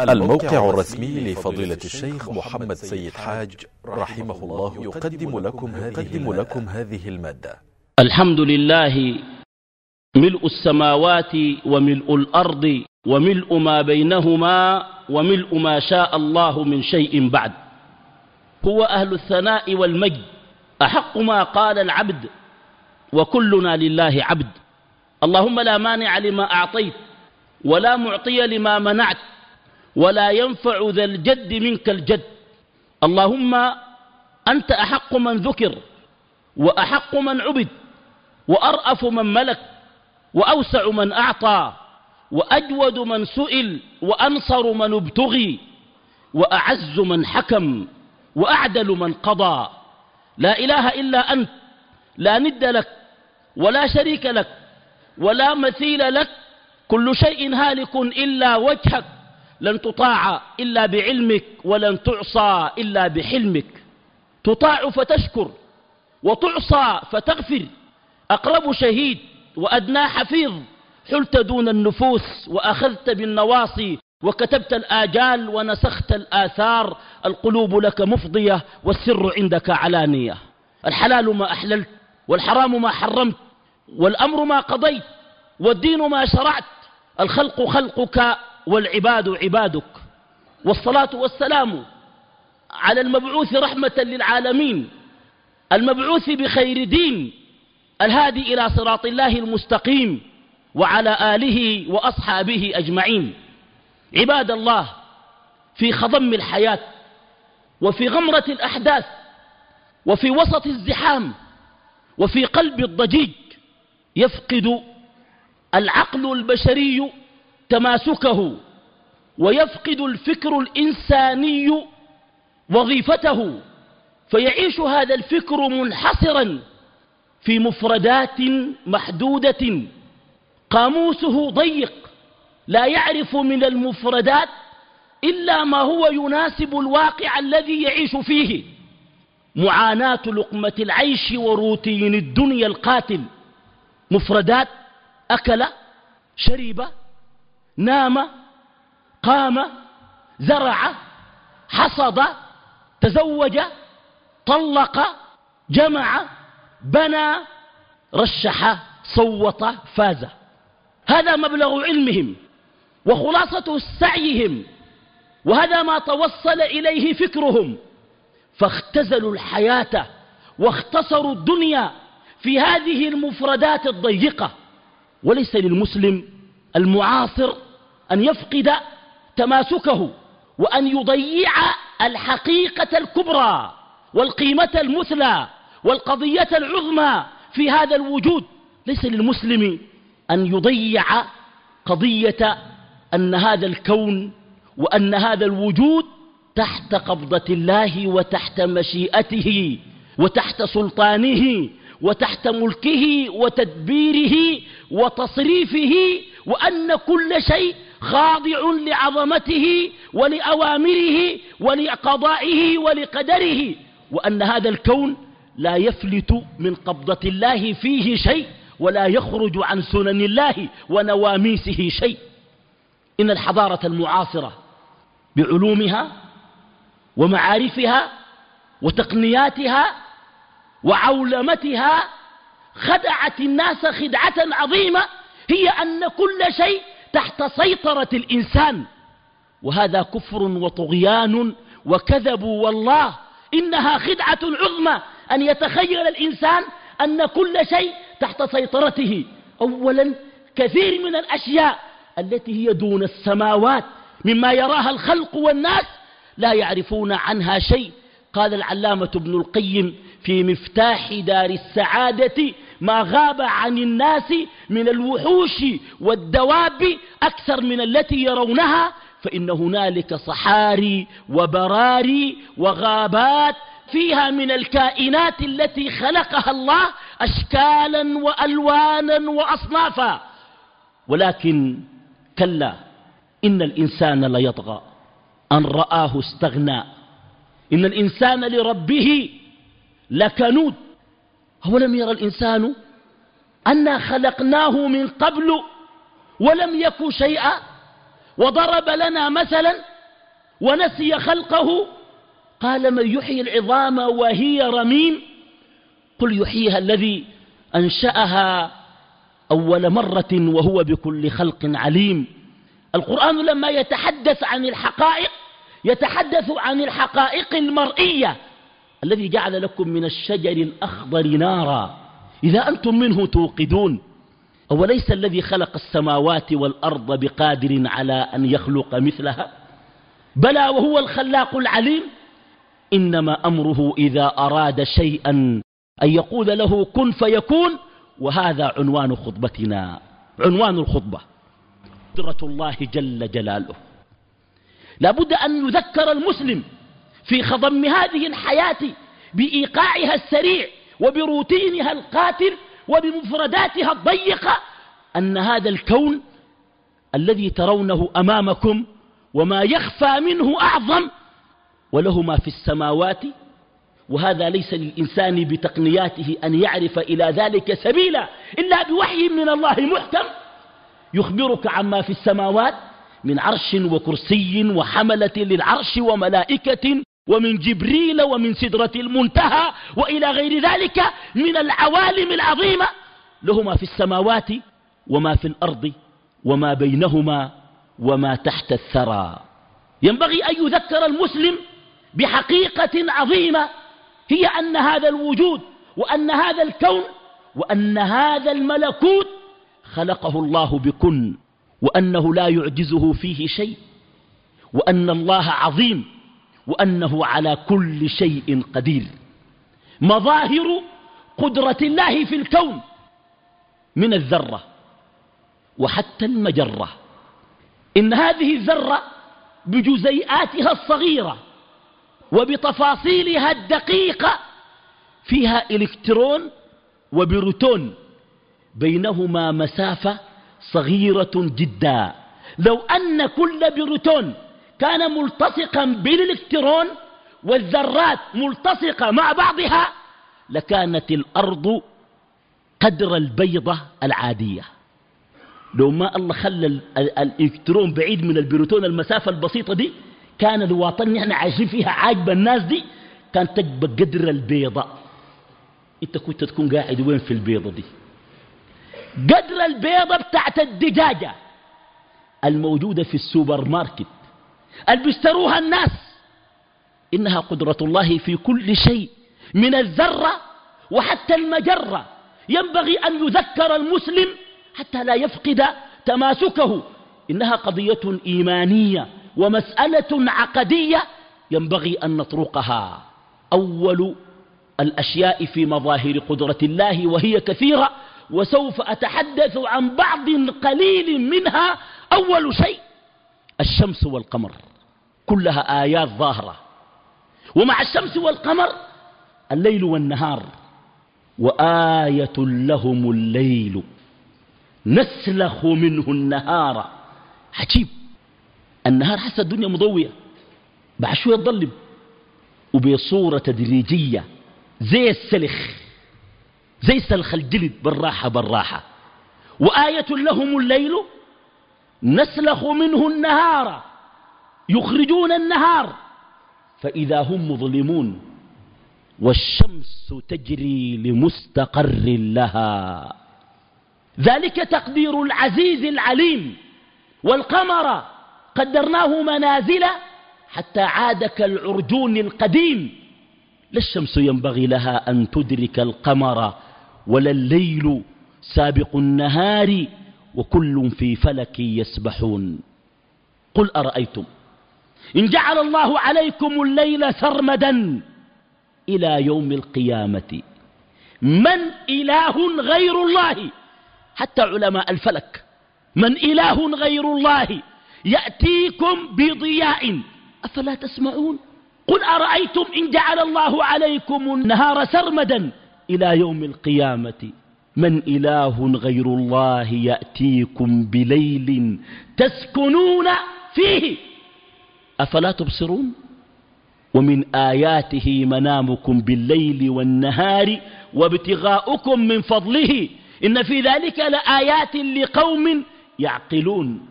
الموقع الرسمي لفضيلة الشيخ محمد سيد حاج رحمه الله يقدم لكم هذه, لكم هذه المادة. الحمد لله ملء السماوات وملء الأرض وملء ما بينهما وملء ما شاء الله من شيء بعد. هو أهل الثناء والمجد. أحق ما قال العبد. وكلنا لله عبد. اللهم لا مانع لما أعطيت ولا معطي لما منعت. ولا ينفع ذا الجد منك الجد. اللهم أنت أحق من ذكر وأحق من عبد وأرأف من ملك وأوسع من أعطى وأجود من سئل وأنصر من ابتغي وأعز من حكم وأعدل من قضى. لا إله إلا أنت لا ند لك ولا شريك لك ولا مثيل لك. كل شيء هالك إلا وجهك. لن تطاع إلا بعلمك ولن تعصى إلا بحلمك. تطاع فتشكر وتعصى فتغفر. أقرب شهيد وأدنى حفيظ. حلت دون النفوس وأخذت بالنواصي وكتبت الآجال ونسخت الآثار. القلوب لك مفضية والسر عندك علانية. الحلال ما أحللت والحرام ما حرمت والأمر ما قضيت والدين ما شرعت. الخلق خلقك والعباد عبادك والصلاة والسلام على المبعوث رحمة للعالمين المبعوث بخير دين الهادي إلى صراط الله المستقيم وعلى آله وأصحابه أجمعين. عباد الله في خضم الحياة وفي غمرة الأحداث وفي وسط الزحام وفي قلب الضجيج يفقد العقل البشري تماسكه ويفقد الفكر الإنساني وظيفته فيعيش هذا الفكر منحصرا في مفردات محدودة. قاموسه ضيق لا يعرف من المفردات إلا ما هو يناسب الواقع الذي يعيش فيه. معاناة لقمة العيش وروتين الدنيا القاتل. مفردات أكل شرب نام قام زرع حصد تزوج طلق جمع بنى رشح صوت فاز. هذا مبلغ علمهم وخلاصة سعيهم وهذا ما توصل إليه فكرهم. فاختزلوا الحياة واختصروا الدنيا في هذه المفردات الضيقة. وليس للمسلم المعاصر أن يفقد تماسكه وأن يضيع الحقيقة الكبرى والقيمة المثلى والقضية العظمى في هذا الوجود. ليس للمسلم أن يضيع قضية أن هذا الكون وأن هذا الوجود تحت قبضة الله وتحت مشيئته وتحت سلطانه وتحت ملكه وتدبيره وتصريفه وأن كل شيء خاضع لعظمته ولأوامره ولقضائه ولقدره وأن هذا الكون لا يفلت من قبضة الله فيه شيء ولا يخرج عن سنن الله ونواميسه شيء. إن الحضارة المعاصرة بعلومها ومعارفها وتقنياتها وعولمتها خدعت الناس خدعة عظيمة هي أن كل شيء تحت سيطرة الإنسان. وهذا كفر وطغيان وكذب والله. إنها خدعة عظمى أن يتخيل الإنسان أن كل شيء تحت سيطرته. أولا كثير من الأشياء التي هي دون السماوات مما يراها الخلق والناس لا يعرفون عنها شيء. قال العلامة ابن القيم في مفتاح دار السعادة ما غاب عن الناس من الوحوش والدواب أكثر من التي يرونها فإن هنالك صحاري وبراري وغابات فيها من الكائنات التي خلقها الله أشكالا وألوانا وأصنافا. ولكن كلا إن الإنسان ليطغى أن رآه استغنى. إن الإنسان لربه لكنود أولم يرى الإنسان أنا خلقناه من قبل ولم يك شيئا وضرب لنا مثلا ونسي خلقه؟ قال من يحيي العظام وهي رميم. قل يحييها الذي أنشأها أول مرة وهو بكل خلق عليم. القرآن لما يتحدث عن الحقائق يتحدث عن الحقائق المرئية. الذي جعل لكم من الشجر الأخضر نارا. إذا أنتم منه توقدون. أوليس الذي خلق السماوات والأرض بقادر على أن يخلق مثلها؟ بلى وهو الخلاق العليم. إنما أمره إذا أراد شيئا أن يقول له كن فيكون. وهذا عنوان خطبتنا. عنوان الخطبة. قدرة الله جل جلاله. لابد أن يذكر المسلم. في خضم هذه الحياة بإيقاعها السريع وبروتينها القاتل وبمفرداتها الضيقة أن هذا الكون الذي ترونه أمامكم وما يخفى منه أعظم وله ما في السماوات وهذا ليس للإنسان بتقنياته أن يعرف إلى ذلك سبيلا إلا بوحي من الله محكم يخبرك عما في السماوات من عرش وكرسي وحملة للعرش وملائكة ومن جبريل ومن سدرة المنتهى وإلى غير ذلك من العوالم العظيمة. له ما في السماوات وما في الأرض وما بينهما وما تحت الثرى. ينبغي أن يذكر المسلم بحقيقة عظيمة هي أن هذا الوجود وأن هذا الكون وأن هذا الملكوت خلقه الله بكن وأنه لا يعجزه فيه شيء وأن الله عظيم وأنه على كل شيء قدير. مظاهر قدرة الله في الكون من الذرة وحتى المجرة. إن هذه الذرة بجزيئاتها الصغيرة وبتفاصيلها الدقيقة فيها إلكترون وبروتون بينهما مسافة صغيرة جدا. لو أن كل بروتون كان ملتصقا بالإلكترون والذرات ملتصقة مع بعضها لكانت الأرض قدر البيضة العادية. لو ما الله خلى الإلكترون بعيد من البروتون المسافة البسيطة دي كان الوطن نحن عايشين فيها عاجبة الناس دي كانت تكبر قدر البيضة. إنت كنت تكون قاعد وين في البيضة دي؟ قدر البيضة بتاعت الدجاجة الموجودة في السوبر ماركت. اللي بيشتروها الناس. إنها قدرة الله في كل شيء من الذرة وحتى المجرة. ينبغي أن يذكر المسلم حتى لا يفقد تماسكه. إنها قضية إيمانية ومسألة عقدية ينبغي أن نطرقها. أول الأشياء في مظاهر قدرة الله وهي كثيرة وسوف أتحدث عن بعض قليل منها. أول شيء الشمس والقمر كلها آيات ظاهرة. ومع الشمس والقمر الليل والنهار وآية لهم الليل. نسلخ منه النهار. عجيب. النهار حس الدنيا مضوية. بعد شوية تظلم وبصورة تدريجية. زي السلخ. زي سلخ الجلد. بالراحة بالراحة. وآية لهم الليل. نسلخ منه النهار يخرجون النهار فإذا هم مظلمون والشمس تجري لمستقر لها. ذلك تقدير العزيز العليم والقمر قدرناه منازل حتى عاد كالعرجون القديم. لا الشمس ينبغي لها أن تدرك القمر ولا الليل سابق النهار. وكل في فلك يسبحون. قل أرأيتم؟ إن جعل الله عليكم الليل سرمدا إلى يوم القيامة. من إله غير الله؟ حتى علماء الفلك. من إله غير الله؟ يأتيكم بضياء. أفلا تسمعون؟ قل أرأيتم إن جعل الله عليكم النهار سرمدا إلى يوم القيامة. من إله غير الله يأتيكم بليل تسكنون فيه. أفلا تبصرون؟ ومن آياته منامكم بالليل والنهار وابتغاؤكم من فضله. إن في ذلك لآيات لقوم يعقلون.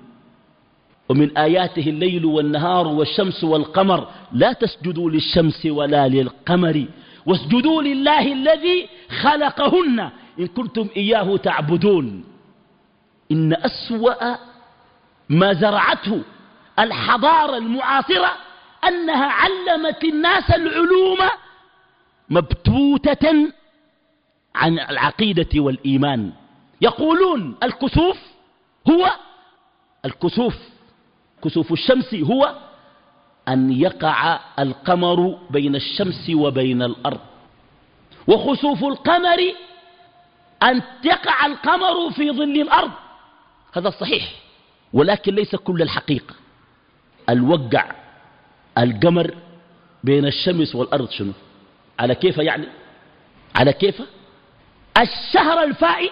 ومن آياته الليل والنهار والشمس والقمر. لا تسجدوا للشمس ولا للقمر. واسجدوا لله الذي خلقهن. إن كنتم إياه تعبدون. إن أسوأ ما زرعته الحضارة المعاصرة أنها علمت الناس العلوم مبتوتة عن العقيدة والإيمان. يقولون الكسوف هو الكسوف كسوف الشمس هو أن يقع القمر بين الشمس وبين الأرض. وخسوف القمر أن يقع القمر في ظل الأرض. هذا صحيح ولكن ليس كل الحقيقة. الوقع القمر بين الشمس والأرض شنو؟ على كيف يعني؟ على كيف؟ الشهر الفائت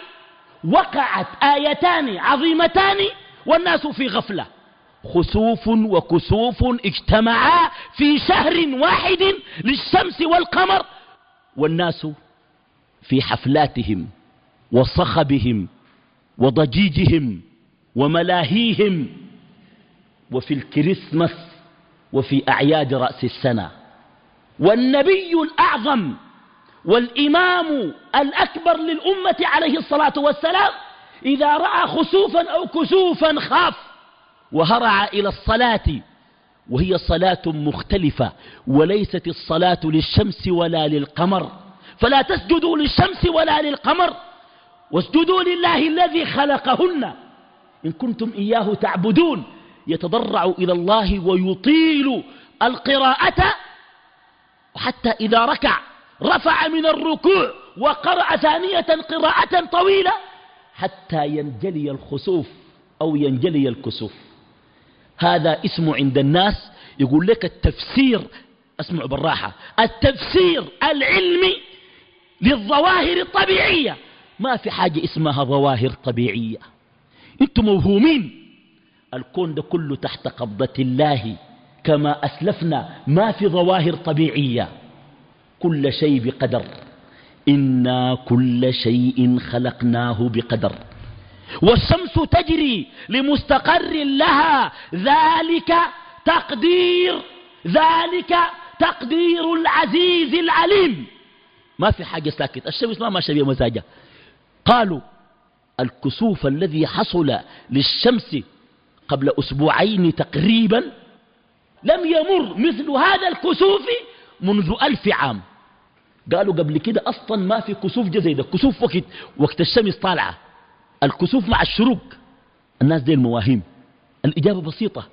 وقعت آيتان عظيمتان والناس في غفلة. خسوف وكسوف اجتمعا في شهر واحد للشمس والقمر والناس في حفلاتهم. وصخبهم وضجيجهم وملاهيهم وفي الكريسماس وفي أعياد رأس السنة. والنبي الأعظم والإمام الأكبر للأمة عليه الصلاة والسلام إذا رأى خسوفا أو كسوفا خاف وهرع إلى الصلاة وهي صلاة مختلفة وليست الصلاة للشمس ولا للقمر. فلا تسجدوا للشمس ولا للقمر. واسجدوا لله الذي خلقهن. إن كنتم إياه تعبدون. يتضرع إلى الله ويطيل القراءة. حتى إذا ركع رفع من الركوع وقرأ ثانية قراءة طويلة حتى ينجلي الخسوف أو ينجلي الكسوف. هذا اسمه عند الناس يقول لك التفسير أسمع بالراحة التفسير العلمي للظواهر الطبيعية. ما في حاجة اسمها ظواهر طبيعية. أنتم موهومين. الكون ده كله تحت قبضة الله. كما أسلفنا ما في ظواهر طبيعية. كل شيء بقدر. إنا كل شيء خلقناه بقدر. والشمس تجري لمستقر لها. ذلك تقدير. ذلك تقدير العزيز العليم. ما في حاجة ساكت الشمس ما ماشية بمزاجها قالوا الكسوف الذي حصل للشمس قبل أسبوعين تقريبا لم يمر مثل هذا الكسوف منذ ألف عام. قالوا قبل كده أصلا ما في كسوف جزي ده. كسوف وقت, وقت الشمس طالعة. الكسوف مع الشروق. الناس دي المواهيم. الإجابة بسيطة.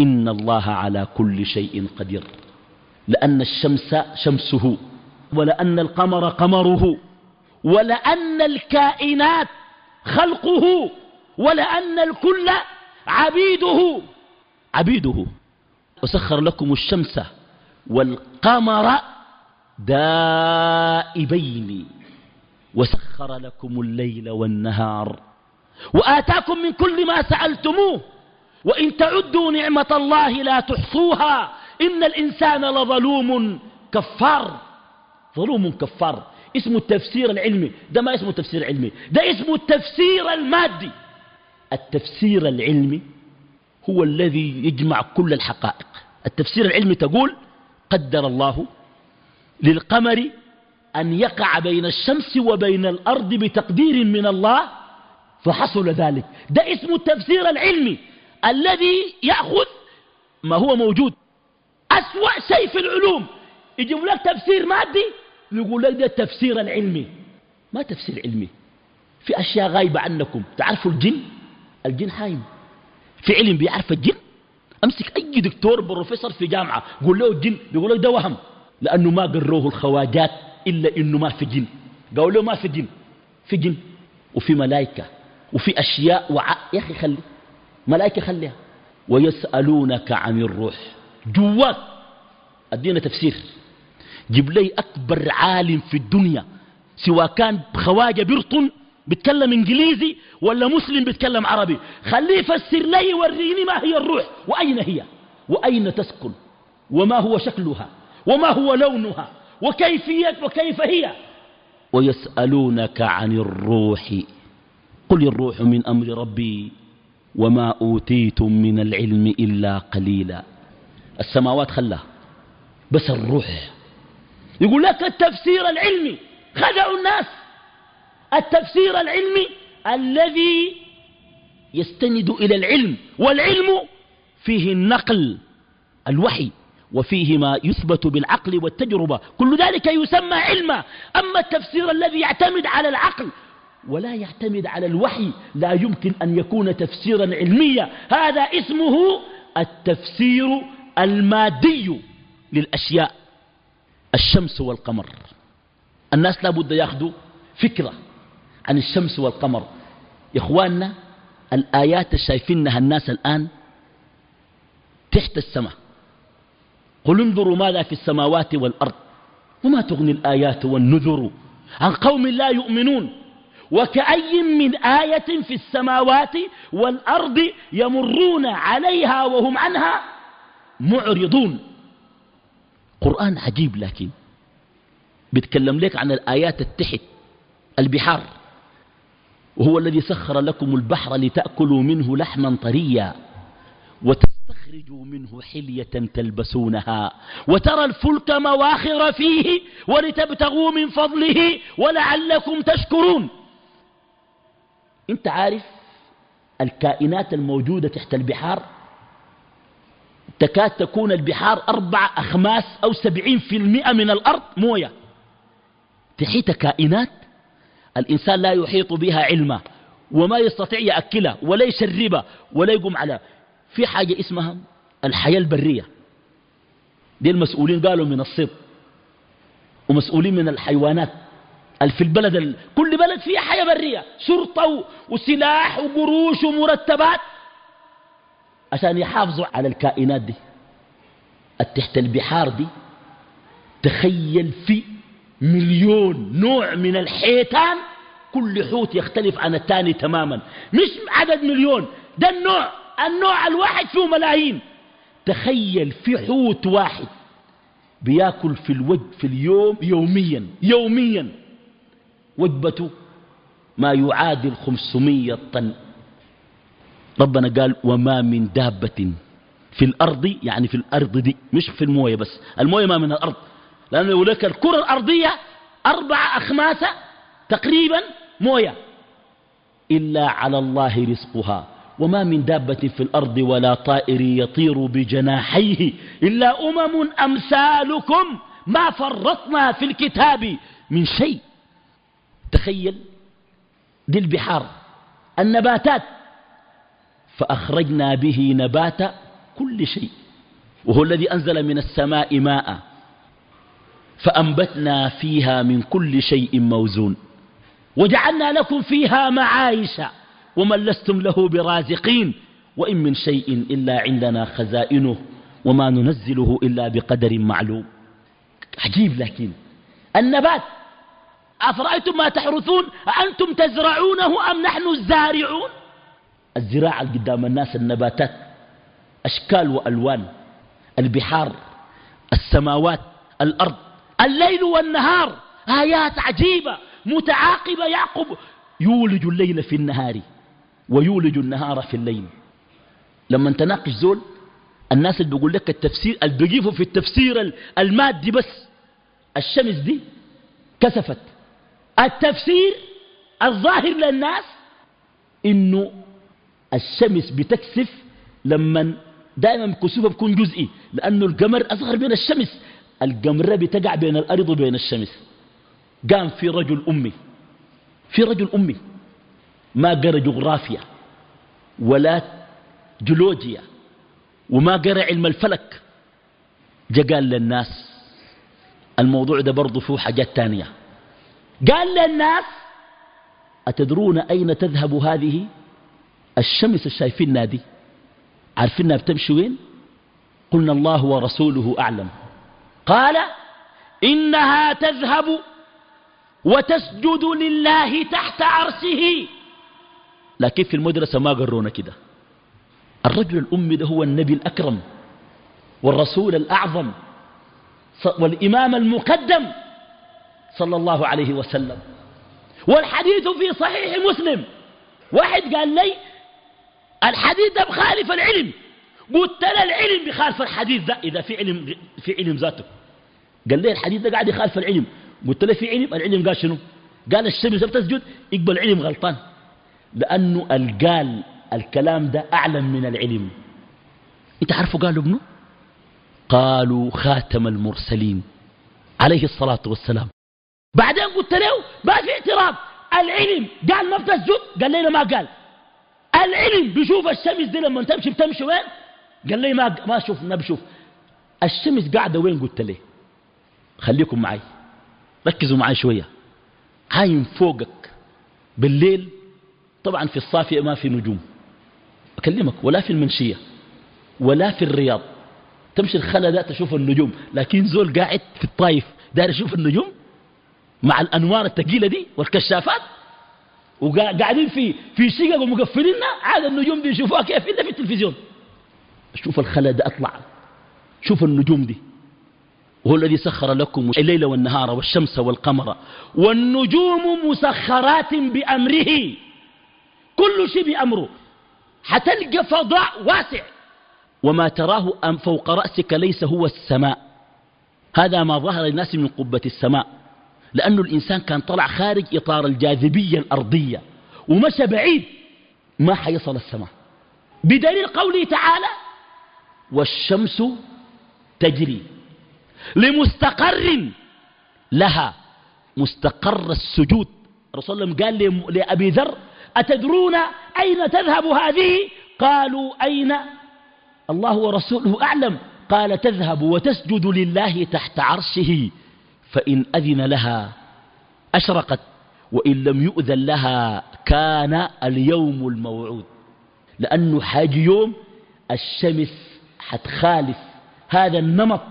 إن الله على كل شيء قدير. لأن الشمس شمسه ولأن القمر قمره. ولأن الكائنات خلقه ولأن الكل عبيده. عبيده. وسخر لكم الشمس والقمر دائبين. وسخر لكم الليل والنهار. وآتاكم من كل ما سألتموه. وإن تعدوا نعمة الله لا تحصوها. إن الإنسان لظلوم كفار. ظلوم كفار. اسمه التفسير العلمي. ده ما اسمه التفسير العلمي. ده اسمه التفسير المادي. التفسير العلمي هو الذي يجمع كل الحقائق. التفسير العلمي تقول قدر الله للقمر أن يقع بين الشمس وبين الأرض بتقدير من الله فحصل ذلك. ده اسم التفسير العلمي. الذي يأخذ ما هو موجود. أسوأ شيء في العلوم. يجيب لك تفسير مادي يقول لك ده التفسير العلمي. ما تفسير علمي. في أشياء غايبة عنكم. تعرفوا الجن؟ الجن حايم. في علم بيعرف الجن؟ أمسك أي دكتور بروفيسور في جامعة قول له الجن بيقول لك ده وهم. لأنه ما قروه الخواجات إلا إنه ما في جن. قالوا له ما في جن. في جن وفي ملائكة وفي أشياء وع... يا أخي خلي. ملائكة خليها. ويسألونك عن الروح. جواك أدينا تفسير. جيب لي أكبر عالم في الدنيا سواء كان خواجة برطن بيتكلم إنجليزي ولا مسلم بيتكلم عربي. خليه يفسر لي وريني ما هي الروح وأين هي وأين تسكن وما هو شكلها وما هو لونها وكيفية وكيف هي. ويسألونك عن الروح قل الروح من أمر ربي وما أوتيتم من العلم إلا قليلا. السماوات خلاها بس الروح يقول لك التفسير العلمي. خدعوا الناس. التفسير العلمي الذي يستند إلى العلم والعلم فيه النقل الوحي وفيه ما يثبت بالعقل والتجربة. كل ذلك يسمى علما. أما التفسير الذي يعتمد على العقل ولا يعتمد على الوحي لا يمكن أن يكون تفسيرا علميا. هذا اسمه التفسير المادي للأشياء. الشمس والقمر. الناس لابد ياخذوا فكرة عن الشمس والقمر. يا إخواننا الآيات الشايفينها الناس الآن تحت السماء. قل انظروا ماذا في السماوات والأرض. وما تغني الآيات والنذر عن قوم لا يؤمنون. وكأي من آية في السماوات والأرض يمرون عليها وهم عنها معرضون. قرآن عجيب لكن بيتكلم لك عن الآيات التحت البحار. وهو الذي سخر لكم البحر لتأكلوا منه لحما طريا وتستخرجوا منه حلية تلبسونها وترى الفلك مواخر فيه ولتبتغوا من فضله ولعلكم تشكرون. انت عارف الكائنات الموجودة تحت البحار تكاد تكون البحار أربع أخماس أو سبعين في المئة من الأرض موية. تحيط كائنات؟ الإنسان لا يحيط بها علما وما يستطيع يأكلها ولا يشربها ولا يقوم على. في حاجة اسمها الحياة البرية. دي المسؤولين قالوا من الصيد ومسؤولين من الحيوانات. في البلد ال... كل بلد فيها حياة برية. شرطة وسلاح وقروش ومرتبات. عشان يحافظوا على الكائنات دي. تحت البحار دي تخيل في مليون نوع من الحيتان كل حوت يختلف عن الثاني تماما. مش عدد مليون ده النوع النوع الواحد فيه ملايين. تخيل في حوت واحد بياكل في الوجه في اليوم يوميا يوميا. وجبته ما يعادل خمسمية طن. ربنا قال وما من دابة في الأرض يعني في الأرض دي مش في الموية بس. الموية ما من الأرض. لأنه يقول لك الكرة الأرضية أربع أخماسة تقريبا موية. إلا على الله رزقها. وما من دابة في الأرض ولا طائر يطير بجناحيه. إلا أمم أمثالكم ما فرطنا في الكتاب من شيء. تخيل دي البحار. النباتات فأخرجنا به نبات كل شيء وهو الذي أنزل من السماء ماء فأنبتنا فيها من كل شيء موزون وجعلنا لكم فيها معايش ومن لستم له برازقين وإن من شيء إلا عندنا خزائنه وما ننزله إلا بقدر معلوم. عجيب لكن النبات أفرأيتم ما تحرثون أأنتم تزرعونه أم نحن الزارعون؟ الزراعة قدام الناس النباتات أشكال وألوان البحار السماوات الأرض الليل والنهار آيات عجيبة متعاقبة يعقب يولج الليل في النهار ويولج النهار في الليل. لما تناقش زول الناس اللي بيقول لك التفسير اللي بيجيبوا في التفسير المادي بس الشمس دي كسفت. التفسير الظاهر للناس إنه الشمس بتكسف لما دائما كسوفها بيكون جزئي لأنه القمر أصغر من الشمس. القمره بتقع بين الأرض وبين الشمس. قام في رجل أمي. في رجل أمي. ما قرأ جغرافيا ولا جيولوجيا وما قرأ علم الفلك. جا قال للناس الموضوع ده برضه فيه حاجات تانية. قال للناس أتدرون أين تذهب هذه؟ الشمس الشايفين نادي. عارفينها بتمشي وين؟ قلنا الله ورسوله أعلم. قال إنها تذهب وتسجد لله تحت عرشه. لكن في المدرسة ما قرونا كده. الرجل الأمي ده هو النبي الأكرم والرسول الأعظم والإمام المقدم صلى الله عليه وسلم. والحديث في صحيح مسلم. واحد قال لي الحديث ده بخالف العلم. قلت له العلم بخالف الحديث ده. إذا في علم في علم ذاته. قال لي الحديث ده قاعد يخالف العلم؟ قلت له في علم. العلم قال شنو؟ قال الشمس بتسجد يقبل العلم غلطان. لأنه القال الكلام ده أعلم من العلم. إنت عارفوا قالوا ابنه قالوا خاتم المرسلين عليه الصلاة والسلام. بعدين قلت له ما في اعتراض. العلم قال ما بتسجد؟ قال لي ما قال؟ العلم بيشوف الشمس دي لما تمشي بتمشي وين؟ قال لي ما ما شوف ما بشوف. الشمس قاعدة وين؟ قلت له خليكم معي. ركزوا معي شوية. عاين فوقك بالليل. طبعا في الصافية ما في نجوم. أكلمك ولا في المنشية ولا في الرياض. تمشي الخلا ده تشوف النجوم. لكن زول قاعد في الطايف داير يشوف النجوم مع الأنوار الثقيلة دي والكشافات؟ وقاعدين في في شقق ومقفليننا عاد النجوم دي يشوفوها كيف؟ إلا في التلفزيون. شوف الخلا ده أطلع. شوف النجوم دي. وهو الذي سخر لكم الليل والنهار والشمس والقمر. والنجوم مسخرات بأمره. كل شيء بأمره. حتلقى فضاء واسع. وما تراه أم فوق رأسك ليس هو السماء. هذا ما ظهر للناس من قبة السماء. لأن الإنسان كان طلع خارج إطار الجاذبية الأرضية ومشى بعيد ما حيصل السماء. بدليل قوله تعالى والشمس تجري لمستقر لها مستقر السجود. الرسول الله قال لأبي ذر أتدرون أين تذهب هذه؟ قالوا أين؟ الله ورسوله أعلم. قال تذهب وتسجد لله تحت عرشه. فإن أذن لها أشرقت وإن لم يؤذن لها كان اليوم الموعود. لأنه حاج يوم الشمس حتخالف هذا النمط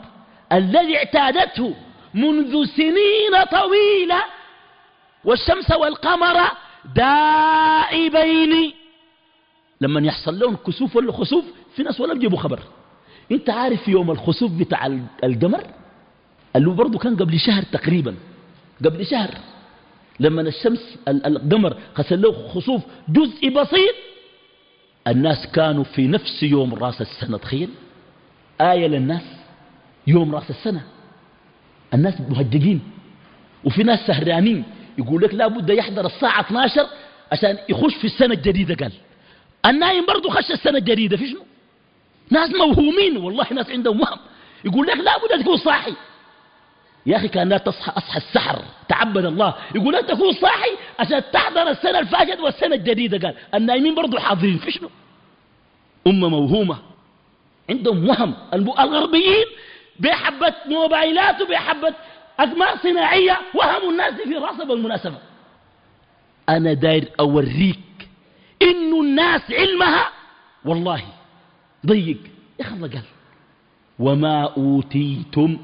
الذي اعتادته منذ سنين طويلة والشمس والقمر دائبين. لما يحصل لهم كسوف ولا خسوف في ناس ولا بيجيبوا خبر. أنت عارف يوم الخسوف بتاع القمر اللي برضه كان قبل شهر تقريبا قبل شهر لما الشمس القمر خسر له خسوف جزء بسيط الناس كانوا في نفس يوم راس السنة تخيل؟ آية للناس يوم راس السنة. الناس مهجقين وفي ناس سهرانين. يقول لك لابد يحضر الساعة 12 عشان يخش في السنة الجديدة قال. النايم برضه خش السنة الجديدة في شنو؟ ناس موهومين والله ناس عندهم وهم. يقول لك لابد تكون صاحي. يا أخي كان لا تصحى أصحى السحر. تعبد الله. يقول لك تكون صاحي عشان تحضر السنة الفاجد والسنة الجديدة. قال النايمين برضو حاضرين. في شنو؟ أمة موهومة. عندهم وهم. الغربيين بحبة موبايلات وبحبة أقمار صناعية. وهموا الناس في راسها بالمناسبة أنا داير أوريك إنه الناس علمها. والله ضيق. يا أخي الله قال. وما أوتيتم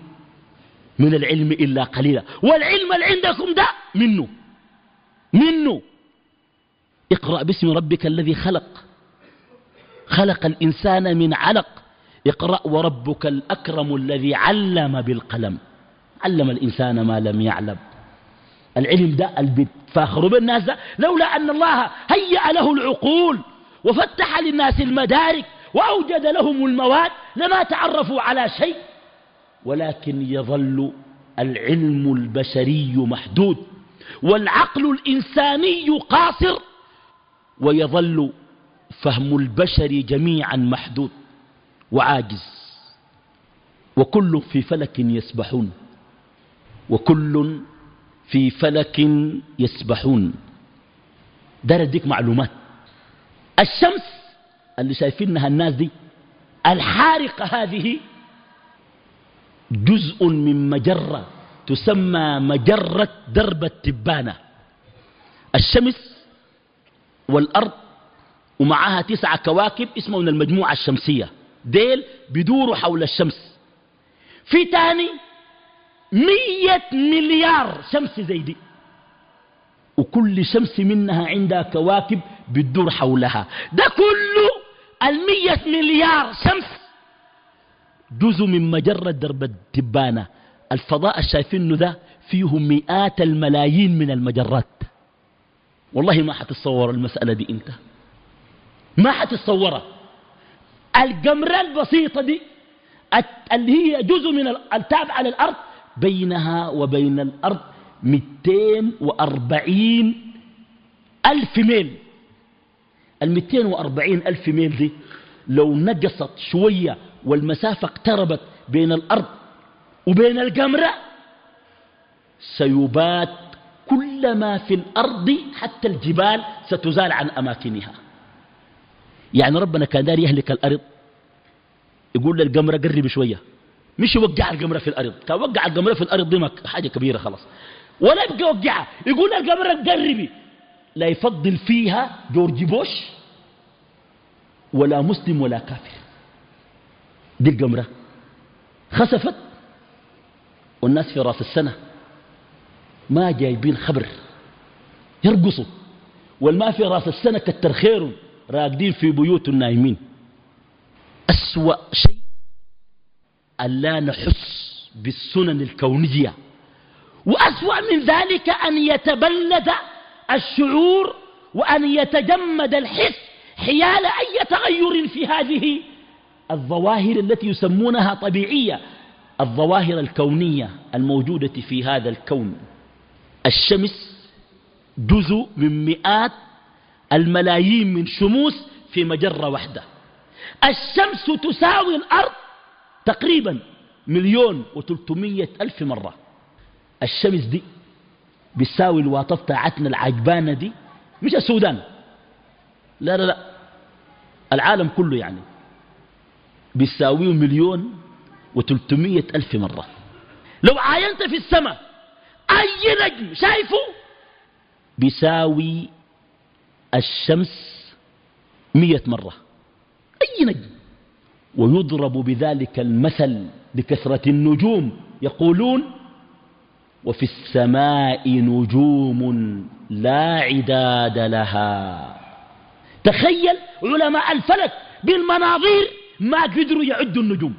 من العلم إلا قليلا. والعلم اللي عندكم ده منه. منه. اقرأ باسم ربك الذي خلق. خلق الإنسان من علق. اقرأ وربك الأكرم الذي علم بالقلم. علم الإنسان ما لم يعلم. العلم ده بيتفاخروا بالناس ده. لولا أن الله هيأ له العقول وفتح للناس المدارك وأوجد لهم المواد لما تعرفوا على شيء. ولكن يظل العلم البشري محدود والعقل الإنساني قاصر ويظل فهم البشر جميعا محدود وعاجز وكل في فلك يسبحون وكل في فلك يسبحون. دار أديك معلومات. الشمس اللي شايفينها الناس دي الحارقة هذه جزء من مجرة تسمى مجرة درب التبانة. الشمس والأرض ومعها تسعة كواكب اسمهم المجموعة الشمسية. ديل بيدوروا حول الشمس. في تاني مية مليار شمس زي دي. وكل شمس منها عندها كواكب بتدور حولها. ده كله المية مليار شمس. جزء من مجرة درب التبانة الفضاء الشايفينه ده فيه مئات الملايين من المجرات. والله ما حتتصور المسألة دي أنت. ما حتتصورها. الجمرة البسيطة دي اللي هي جزء من التابعة للأرض بينها وبين الأرض 240 ألف ميل. ال 240 ألف ميل دي لو نقصت شوية والمسافة اقتربت بين الأرض وبين الجمرة سيبات كل ما في الأرض حتى الجبال ستزال عن أماكنها. يعني ربنا كان دار يهلك الأرض يقول للقمرة قرب شوية. مش يوقع القمرة في الأرض كان وقع القمرة في الأرض دي حاجة كبيرة خلاص. ولا يبقى يوقعها يقول للقمرة قربي. لا يفضل فيها جورج بوش ولا مسلم ولا كافر. دي القمرة خسفت والناس في راس السنة ما جايبين خبر يرقصوا. والما في راس السنة كتر خيرهم راقدين في بيوت النايمين أسوأ شيء ألا نحس بالسنن الكونية. وأسوأ من ذلك أن يتبلد الشعور وأن يتجمد الحس حيال أي تغير في هذه الظواهر التي يسمونها طبيعية الظواهر الكونية الموجودة في هذا الكون. الشمس جزء من مئات الملايين من شموس في مجرة واحدة. الشمس تساوي الأرض تقريبا مليون وتلتمية ألف مرة. الشمس دي بيساوي الواطة بتاعتنا العجبانة دي مش السودان. لا لا لا. العالم كله يعني. بيساويه مليون وتلتمية ألف مرة. لو عاينت في السماء أي نجم شايفه بيساوي الشمس مية مرة. أي نجم. ويضرب بذلك المثل بكثرة النجوم. يقولون وفي السماء نجوم لا عداد لها. تخيل علماء الفلك بالمناظير ما قدروا يعدوا النجوم.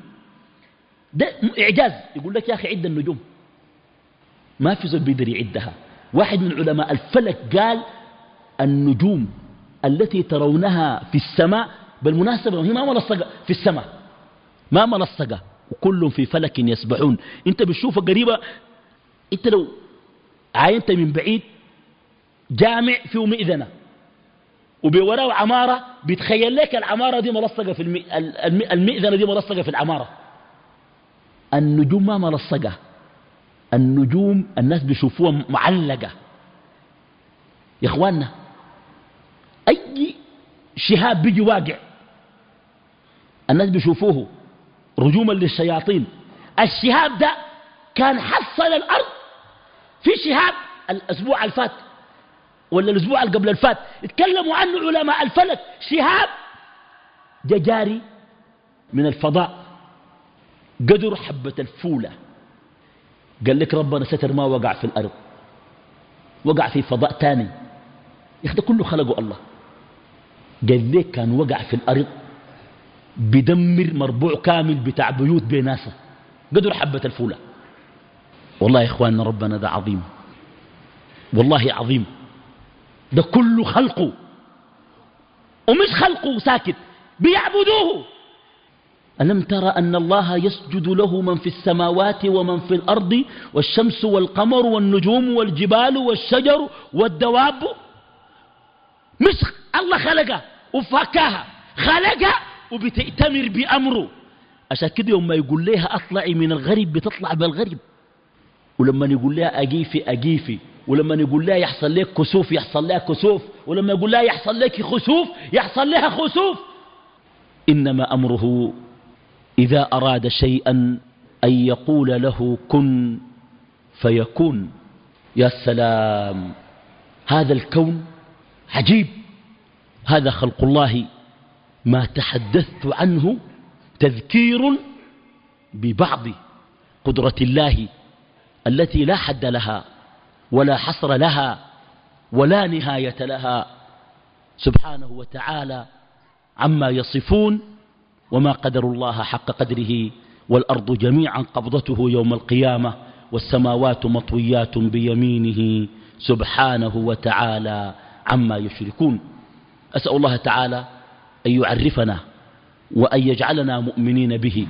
ده إعجاز. يقول لك يا أخي عد النجوم. ما في زول بيقدر يعدها. واحد من علماء الفلك قال النجوم التي ترونها في السماء بالمناسبة هي ما ملصقة في السماء. ما ملصقة وكل في فلك يسبحون. انت بتشوفها قريبة انت لو عاينت من بعيد جامع فيه مئذنة. وبوراه عمارة بيتخيل لك العمارة دي ملصقة في المئ... المئذنة دي ملصقة في العمارة. النجوم ما ملصقة. النجوم الناس بيشوفوها معلقة. يا إخواننا أي شهاب بيجي واقع الناس بيشوفوه. رجوما للشياطين. الشهاب ده كان حصل الأرض في شهاب الأسبوع الفات ولا الأسبوع اللي قبل الفات اتكلموا عنه علماء الفلك. شهاب جاري من الفضاء. قدر حبة الفولة. قال لك ربنا ستر ما وقع في الأرض. وقع في فضاء تاني. أخي كله خلقه الله. قال لك كان وقع في الأرض بدمر مربوع كامل بتاع بيوت بناسه قدر حبة الفولة. والله يا إخواننا ربنا ده عظيم. والله عظيم. ده كله خلقه. ومش خلقه ساكت. بيعبدوه. ألم ترى أن الله يسجد له من في السماوات ومن في الأرض والشمس والقمر والنجوم والجبال والشجر والدواب؟ مش الله خلقها وفكاها. خلقها وبتأتمر بأمره. عشان كده يوم ما يقول لها أطلعي من الغرب بتطلع بالغرب ولما يقول لها أجيفي أجيفي. ولما يقول لها يحصل لك كسوف يحصل لها كسوف. ولما يقول لها يحصل لك خسوف يحصل لها خسوف. إنما أمره إذا أراد شيئا أن يقول له كن فيكون. يا سلام هذا الكون عجيب. هذا خلق الله ما تحدثت عنه تذكير ببعض قدرة الله التي لا حد لها. ولا حصر لها ولا نهاية لها. سبحانه وتعالى عما يصفون وما قدر الله حق قدره والأرض جميعا قبضته يوم القيامة والسماوات مطويات بيمينه. سبحانه وتعالى عما يشركون. أسأل الله تعالى أن يعرفنا وأن يجعلنا مؤمنين به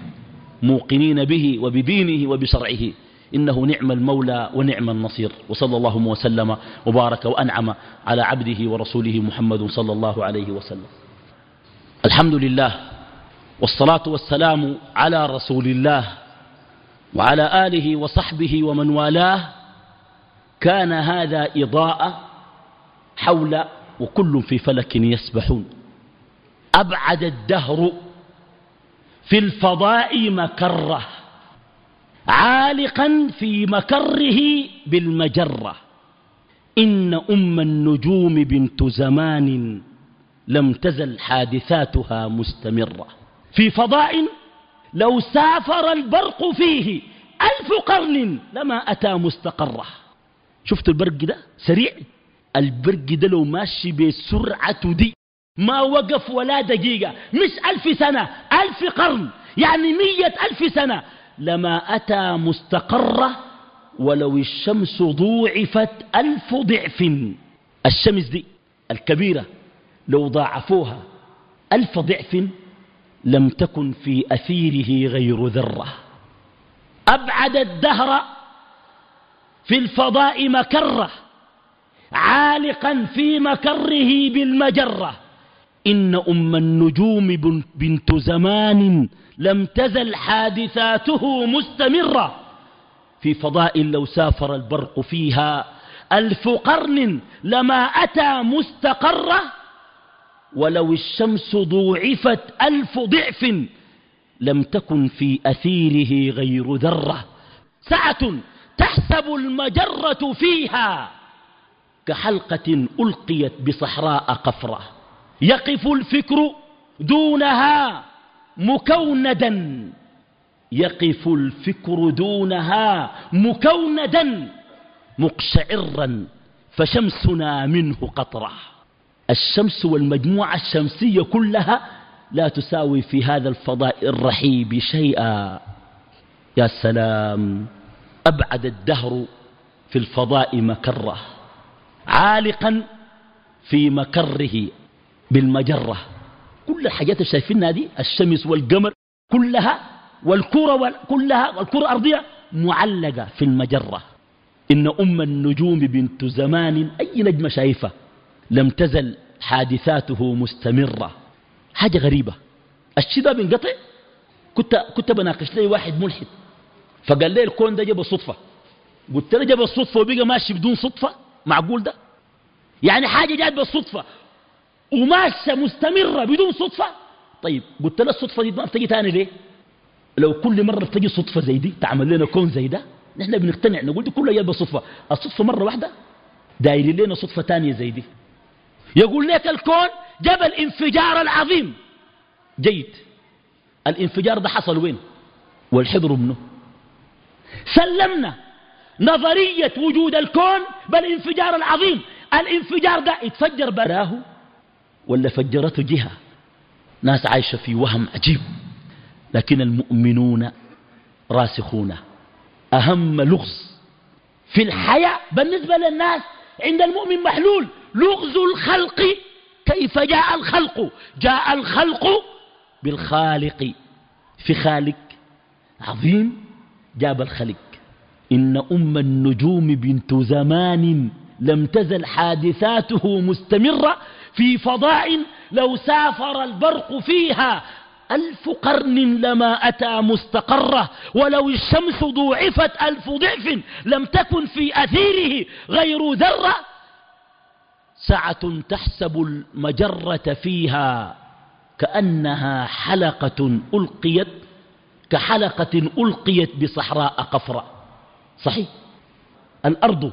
موقنين به وبدينه وبشرعه. إنه نعم المولى ونعم النصير. وصلى الله وسلم وبارك وأنعم على عبده ورسوله محمد صلى الله عليه وسلم. الحمد لله والصلاة والسلام على رسول الله وعلى آله وصحبه ومن والاه. كان هذا إضاءة حول وكل في فلك يسبحون. أبعد الدهر في الفضاء مكره. عالقا في مكره بالمجرة. إن أم النجوم بنت زمان لم تزل حادثاتها مستمرة. في فضاء لو سافر البرق فيه ألف قرن لما أتى مستقره. شفت البرق ده؟ سريع. البرق ده لو ماشي بسرعة دي ما وقف ولا دقيقة. مش ألف سنة ألف قرن. يعني مية ألف سنة. لما أتى مستقرة ولو الشمس ضوعفت ألف ضعف. الشمس دي الكبيرة لو ضاعفوها ألف ضعف لم تكن في أثيره غير ذرة. أبعد الدهر في الفضاء مكرة عالقا في مكره بالمجرة. إن أم النجوم بنت زمان لم تزل حادثاته مستمرة في فضاء لو سافر البرق فيها. ألف قرن لما أتى مستقرة ولو الشمس ضوعفت ألف ضعف لم تكن في أثيره غير ذرة. سعة تحسب المجرة فيها كحلقة ألقيت بصحراء قفرة. يقف الفكر دونها. مكوندا يقف الفكر دونها مكوندا مقشعرا فشمسنا منه قطرة. الشمس والمجموعة الشمسية كلها لا تساوي في هذا الفضاء الرحيب شيئا. يا سلام أبعد الدهر في الفضاء مكرة عالقا في مكره بالمجرة. كل الحاجات اللي شايفينها دي الشمس والقمر كلها والكرة كلها الكرة الأرضية معلقة في المجرة. إن أم النجوم بنت زمان أي نجمة شايفة؟ لم تزل حادثاته مستمرة. حاجة غريبة. الشيء ده بينقطع؟ كنت كنت بناقش لي واحد ملحد. فقال لي الكون ده جاب صدفة قلت له جاب الصدفة وبقى ماشي بدون صدفة؟ معقول ده؟ يعني حاجة جات بالصدفة. وماشية مستمرة بدون صدفة. طيب قلت له الصدفة دي ما بتجي تاني ليه؟ لو كل مرة بتجي صدفة زي دي تعمل لنا كون زي ده نحن بنقتنع نقول دي كلها جات بالصدفة الصدفة مرة واحدة دايرين لنا صدفة تانية زي دي. يقول لك الكون جاب الانفجار العظيم. جيد. الانفجار ده حصل وين؟ والحضر منه. سلمنا نظرية وجود الكون بالانفجار العظيم. الانفجار ده اتفجر براه. ولا فجرته جهة. ناس عايشة في وهم عجيب. لكن المؤمنون راسخون. أهم لغز في الحياة بالنسبة للناس عند المؤمن محلول. لغز الخلق كيف جاء الخلق؟ جاء الخلق بالخالق. في خالق عظيم جاب الخلق. إن أم النجوم بنت زمان لم تزل حادثاته مستمرة في فضاء لو سافر البرق فيها ألف قرن لما أتى مستقرة ولو الشمس ضوعفت ألف ضعف لم تكن في أثيره غير ذرة سعة تحسب المجرة فيها كأنها حلقة ألقيت كحلقة ألقيت بصحراء قفرة. صحيح. الأرض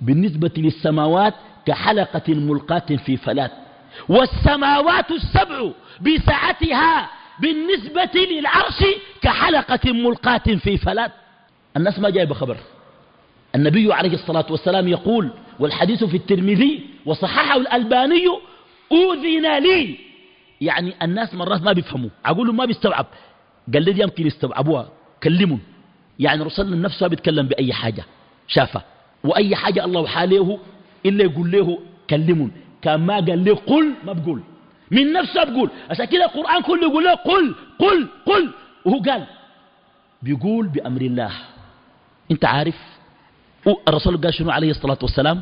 بالنسبة للسماوات كحلقة ملقاة في فلات. والسماوات السبع بسعتها بالنسبة للعرش كحلقة ملقاة في فلات. الناس ما جايب خبر. النبي عليه الصلاة والسلام يقول والحديث في الترمذي وصححه الألباني أذن لي. يعني الناس مرات ما بيفهموا. أقول ما بيستوعب. قال لي يمكن يستوعبوها. كلموا يعني رسول نفسه بيتكلم بأي حاجة. شافه وأي حاجة الله حاله إلا يقول له كلموا كان ما قال له قل ما بقول. من نفسه بقول. عشان كده القرآن كله يقول له قل قل قل. وهو قال بيقول بأمر الله. أنت عارف؟ الرسول قال شنو عليه الصلاة والسلام؟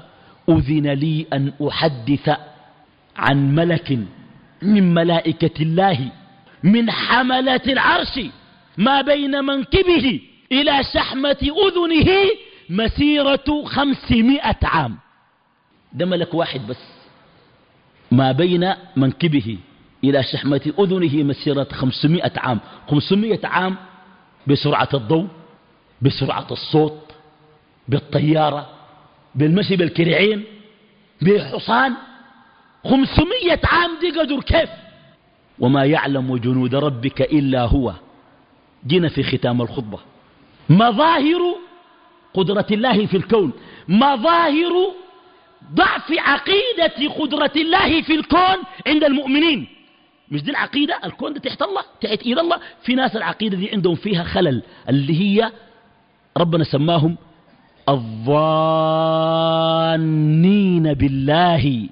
أذن لي أن أحدث عن ملك من ملائكة الله من حملة العرش ما بين منكبه إلى شحمة أذنه مسيرة خمسمائة عام. ده ملك واحد بس. ما بين منكبه إلى شحمة أذنه مسيرة خمسمائة عام. خمسمائة عام بسرعة الضوء بسرعة الصوت بالطيارة بالمشي بالكرعين بحصان خمسمية عام دي قدر كيف؟ وما يعلم جنود ربك إلا هو. جينا في ختام الخطبة. مظاهر قدرة الله في الكون. مظاهر ضعف عقيدة قدرة الله في الكون عند المؤمنين. مش دي العقيدة؟ الكون ده تحت الله تحت إيد الله. في ناس العقيدة دي عندهم فيها خلل اللي هي ربنا سماهم الظانين بالله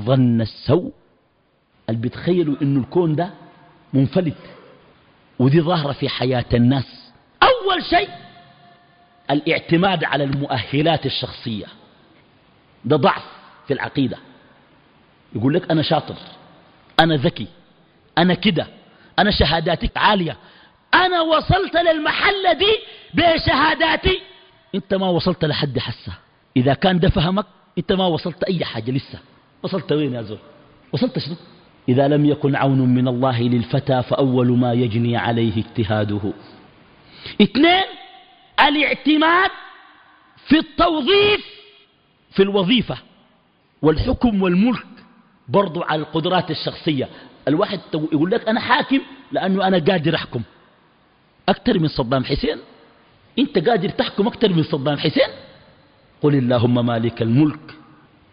ظن السوء. اللي بيتخيلوا إنه الكون ده منفلت ودي ظاهرة في حياة الناس. أول شيء الاعتماد على المؤهلات الشخصية. ده ضعف في العقيدة. يقول لك أنا شاطر أنا ذكي أنا كده أنا شهاداتي عالية. أنا وصلت للمحلة دي بشهاداتي. أنت ما وصلت لحد حسة إذا كان ده فهمك أنت ما وصلت أي حاجة لسه. وصلت وين يا زول؟ وصلت شنو؟ إذا لم يكن عون من الله للفتى فأول ما يجني عليه اجتهاده. اثنين الاعتماد في التوظيف في الوظيفة والحكم والملك برضو على القدرات الشخصية. الواحد يقول لك أنا حاكم لأنه أنا قادر أحكم. أكثر من صدام حسين؟ أنت قادر تحكم أكثر من صدام حسين؟ قل اللهم مالك الملك.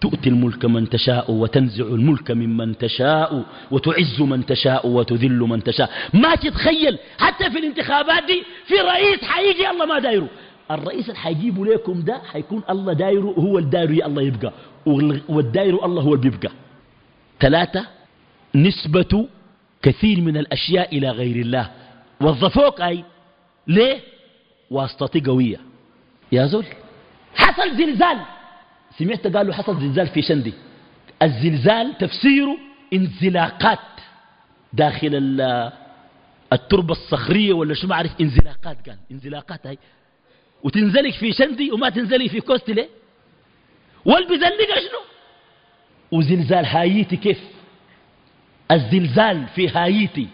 تؤتي الملك من تشاء وتنزع الملك ممن تشاء وتعز من تشاء وتذل من تشاء. ما تتخيل حتى في الانتخابات دي في رئيس حيجي الله ما دايره. الرئيس اللي حيجيبه لكم ده حيكون الله دايره هو الداير الله يبقى. والداير الله هو اللي بيبقى. ثلاثة نسبة كثير من الأشياء إلى غير الله. وظفوك أي؟ ليه؟ واسطتي قوية. يا زول حصل زلزال. سمعت قالوا حصل زلزال في شندي. الزلزال تفسيره انزلاقات داخل التربة الصخرية ولا شو ما عارف انزلاقات قال. انزلاقات هاي. وتنزلك في شندي وما تنزلي في كوستي ليه؟ والبزلق شنو؟ وزلزال هايتي كيف؟ الزلزال في هايتي.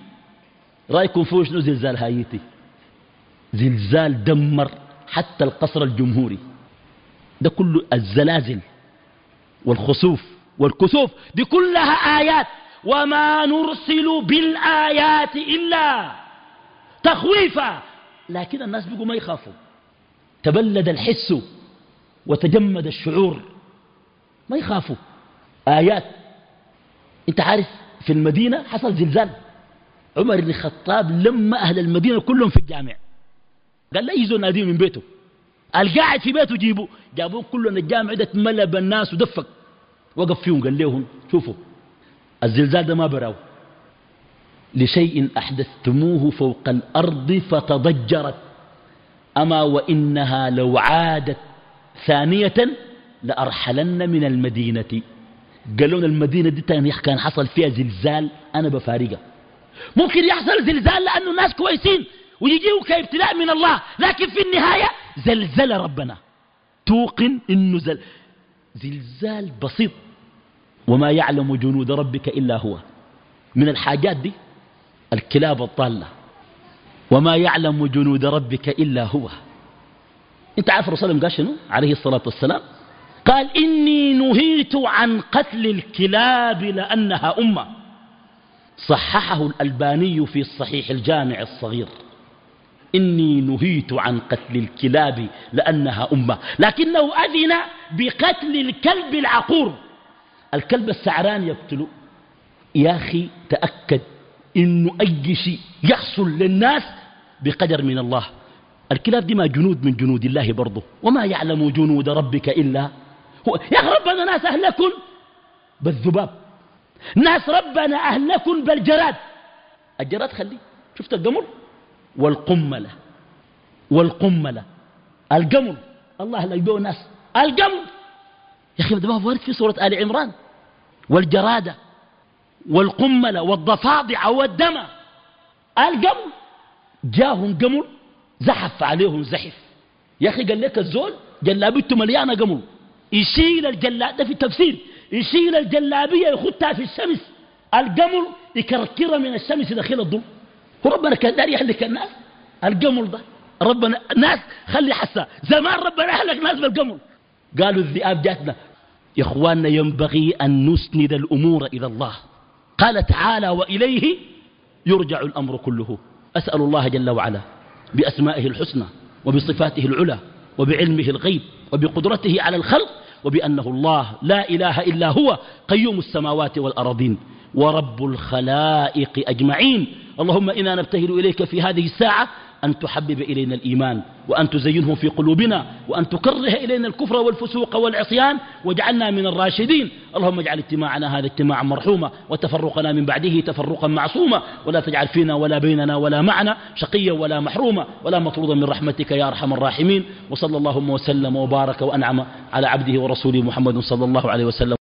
رأيكم فيه شنو زلزال هايتي؟ زلزال دمر حتى القصر الجمهوري. ده كله الزلازل والخسوف والكسوف دي كلها آيات. وما نرسل بالآيات إلا تخويفا. لكن الناس بيقوا ما يخافوا. تبلد الحس وتجمد الشعور. ما يخافوا. آيات. إنت عارف في المدينة حصل زلزال. عمر بن الخطاب لما أهل المدينة كلهم في الجامع. قال لا يزوا ناديه من بيته. القاعد في بيته جيبوا جابوه كلهم الجامع ده تملى الناس ودفق. وقف فيهم قال لهم شوفوا الزلزال ده ما براو لشيء أحدثتموه فوق الأرض فتضجرت. أما وإنها لو عادت ثانية لأرحلن من المدينة. قالوا المدينة دي تاني كان حصل فيها زلزال أنا بفارقة. ممكن يحصل زلزال لأنه الناس كويسين ويجيوا كابتلاء من الله لكن في النهاية زلزل ربنا. توقن إنه زل زلزال بسيط. وما يعلم جنود ربك إلا هو. من الحاجات دي الكلاب الضالة. وما يعلم جنود ربك إلا هو. أنت عارف الرسول قال شنو؟ عليه الصلاة والسلام قال إني نهيت عن قتل الكلاب لأنها أمة. صححه الألباني في الصحيح الجامع الصغير. إني نهيت عن قتل الكلاب لأنها أمة. لكنه أذن بقتل الكلب العقور. الكلب السعران يقتل يا أخي تأكد إنه أي شيء يحصل للناس بقدر من الله. الكلاب دي ما جنود من جنود الله برضه. وما يعلم جنود ربك إلا هو. يا ربنا ناس أهلكن بالذباب ناس ربنا أهلكم بالجراد الجراد خليه. شفت القمر؟ والقملة. والقملة. القمر. الله أهلك به ناس. القمر. يا أخي ما وارد في سورة آل عمران. والجرادة. والقملة والضفادع والدم. القمر جاهم قمر زحف عليهم زحف. يا أخي قال لك الزول جلابته مليانة قمر يشيل الجلاد ده في التفسير. يشيل الجلابية يخدها في الشمس. القمر يكركرها من الشمس داخل الضم هو ربنا كان داري يهلك الناس؟ القمر ده. ربنا ناس خلي حسا زمان ربنا أهلك ناس بالقمر قالوا الذئاب جاتنا. يا إخواننا ينبغي أن نسند الأمور إلى الله. قال تعالى وإليه يرجع الأمر كله. أسأل الله جل وعلا بأسمائه الحسنى وبصفاته العلى وبعلمه الغيب وبقدرته على الخلق وبأنه الله لا إله إلا هو قيوم السماوات والأرضين ورب الخلائق أجمعين. اللهم إنا نبتهل إليك في هذه الساعة أن تحبب إلينا الإيمان وأن تزينه في قلوبنا وأن تكره إلينا الكفر والفسوق والعصيان واجعلنا من الراشدين. اللهم اجعل اجتماعنا هذا اجتماعا مرحوما وتفرقنا من بعده تفرقا معصوما. ولا تجعل فينا ولا بيننا ولا معنا شقيا ولا محروما ولا مطرودا من رحمتك يا أرحم الراحمين. وصلى اللهم وسلم وبارك وأنعم على عبده ورسوله محمد صلى الله عليه وسلم.